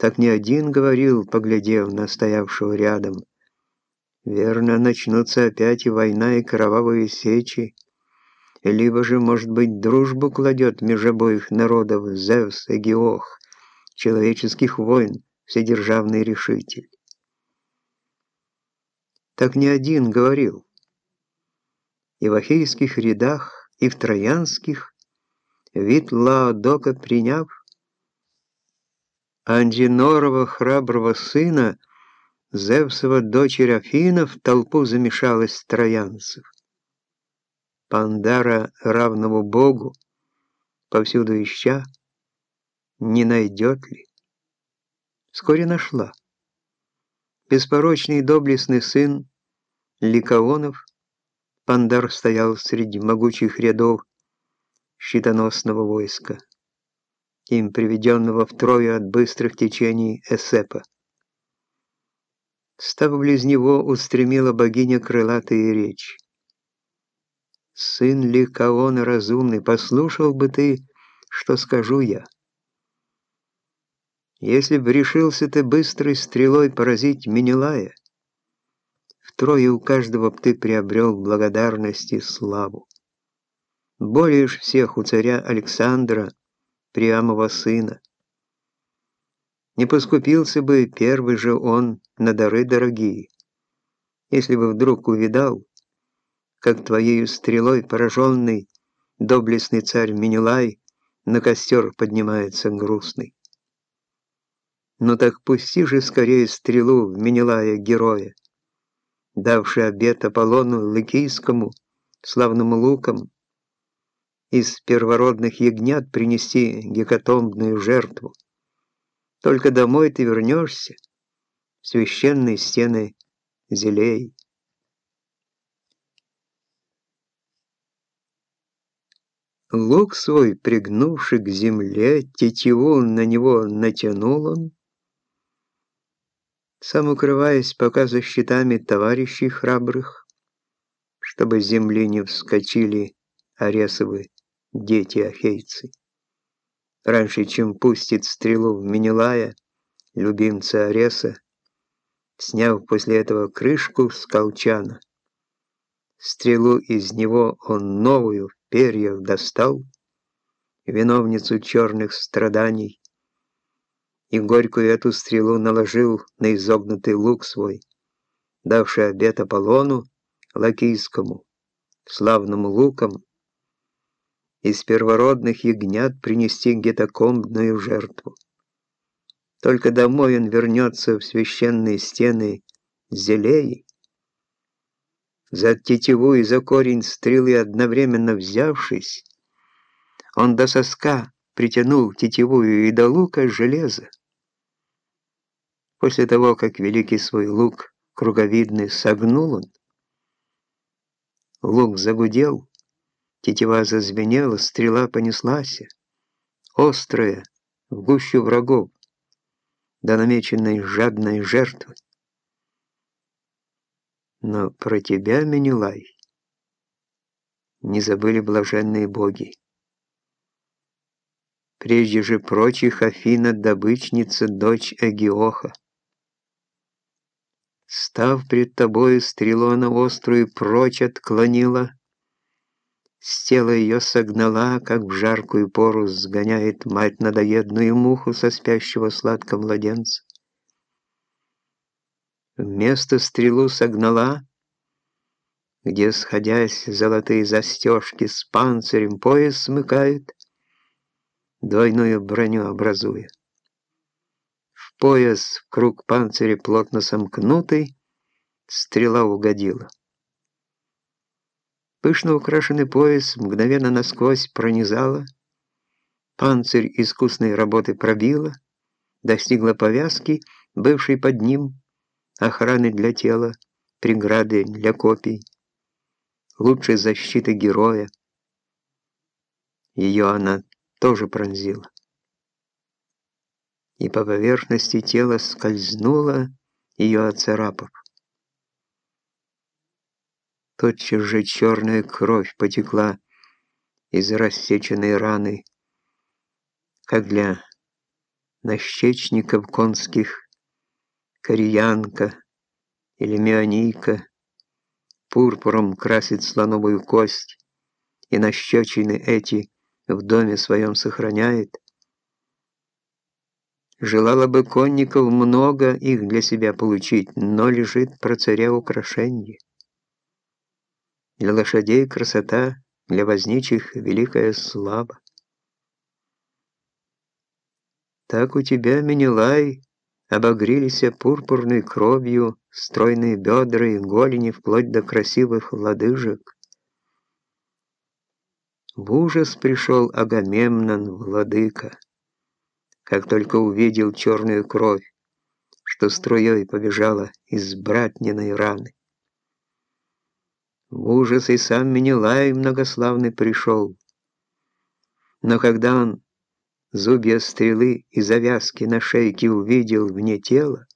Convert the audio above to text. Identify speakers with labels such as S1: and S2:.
S1: Так не один говорил, поглядев на стоявшего рядом. Верно, начнутся опять и война, и кровавые сечи. Либо же, может быть, дружбу кладет меж обоих народов Зевс и Геох, человеческих войн, вседержавный решитель. Так не один говорил. И в ахейских рядах, и в троянских, вид Лаодока приняв, Андинорова храброго сына, Зевсова дочерь Афина в толпу замешалась троянцев. Пандара, равного Богу, повсюду ища, не найдет ли? Вскоре нашла. Беспорочный доблестный сын Ликаонов, Пандар стоял среди могучих рядов щитоносного войска, им приведенного втрое от быстрых течений Эсепа. Став близ него, устремила богиня крылатые речи. Сын ли Каона разумный, послушал бы ты, что скажу я. Если б решился ты быстрой стрелой поразить Менелая, втрое у каждого б ты приобрел благодарность и славу. Более ж всех у царя Александра, Приамова сына. Не поскупился бы первый же он на дары дорогие, если бы вдруг увидал, как твоею стрелой пораженный доблестный царь Менелай на костер поднимается грустный. Но так пусти же скорее стрелу в Менелая героя, давший обет Аполлону Лыкийскому, славным луком, из первородных ягнят принести гекатомбную жертву. Только домой ты вернешься, в священные стены зелей. Лук свой, пригнувший к земле, тетиву на него натянул он, сам укрываясь пока за щитами товарищей храбрых, чтобы земли не вскочили Аресовы дети ахейцы. Раньше, чем пустит стрелу в Менелая, любимца Ареса, сняв после этого крышку с колчана, стрелу из него он новую перьях достал, виновницу черных страданий, и горькую эту стрелу наложил на изогнутый лук свой, давший обет Аполлону Лакийскому, славным луком, из первородных ягнят принести гетокомбную жертву. Только домой он вернется в священные стены зелей, за тетиву и за корень стрелы одновременно взявшись, он до соска притянул тетивую и до лука железо. После того, как великий свой лук круговидный согнул он, лук загудел, тетива зазвенела, стрела понеслась, острая, в гущу врагов, до намеченной жадной жертвы. Но про тебя, Менелай, не забыли блаженные боги. Прежде же прочих Афина, добычница, дочь Агиоха. Став пред тобою, стрелу она острую прочь отклонила, с тела ее согнала, как в жаркую пору сгоняет мать надоедную муху со спящего сладко младенца вместо стрелу согнала, где, сходясь, золотые застежки с панцирем пояс смыкают, двойную броню образуя. В пояс, круг панциря плотно сомкнутый, стрела угодила. Пышно украшенный пояс мгновенно насквозь пронизала, панцирь искусной работы пробила, достигла повязки, бывшей под ним, охраны для тела, преграды для копий, лучшей защиты героя. Ее она тоже пронзила. И по поверхности тела скользнула, ее оцарапав. Тотчас же черная кровь потекла из рассеченной раны, как для нащечников конских, кореянка или мионийка, пурпуром красит слоновую кость, и нащечины эти в доме своем сохраняет. Желала бы конников много их для себя получить, но лежит про царя украшенье. Для лошадей красота, для возничих великая слава. Так у тебя, Менелай, обогрелись пурпурной кровью стройные бедра и голени вплоть до красивых лодыжек. В ужас пришел Агамемнон, владыка, как только увидел черную кровь, что струей побежала из братниной раны. В ужас и сам Менелай многославный пришел, но когда он Зубья стрелы и завязки на шейке увидел вне тела,